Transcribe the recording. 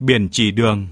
Biển chỉ đường.